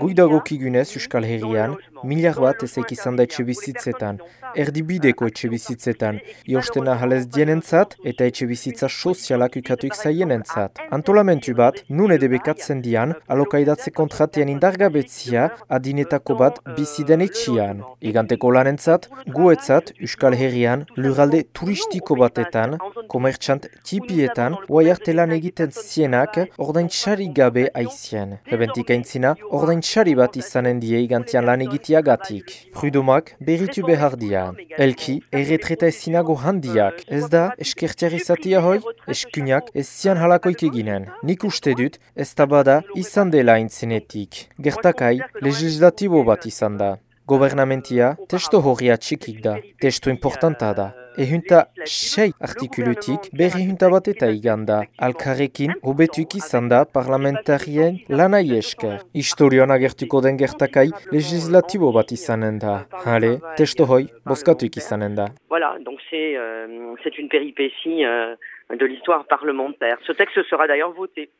Guidagokigunez Euskal Herrian, milar bat ezek izan da etxe erdibideko etxe bizitzetan, iostena halez dienentzat eta etxe bizitza sozialak ukatuik zaienentzat. Antolamentu bat, nun edebekatzen dian, alokaidatze kontratian indargabetzia adinetako bat biziden etxian. Iganteko lanentzat, guetzat Euskal Herrian, lurralde turistiko batetan, komertxant tipietan, oaiartelan egiten zienak, ordain gabe aizien. Ebentik aintzina, ordain txari bat izanen die igantian lan egitiagatik. Prudomak berritu behar dia. Elki, erretreta ezinago handiak. Ez da, eskertiar izatia hoi, eskunak ez zian halakoik eginen. Nik uste dut, ez bada izan dela intzinetik. Gertakai, legislatibo bat izan da. Gobernamentia, testo horria txikik da, testo importanta da. Ehunta sei artikulutik. Voilà, donc c'est euh, une péripétie euh, de l'histoire parlementaire. Ce texte sera d'ailleurs voté.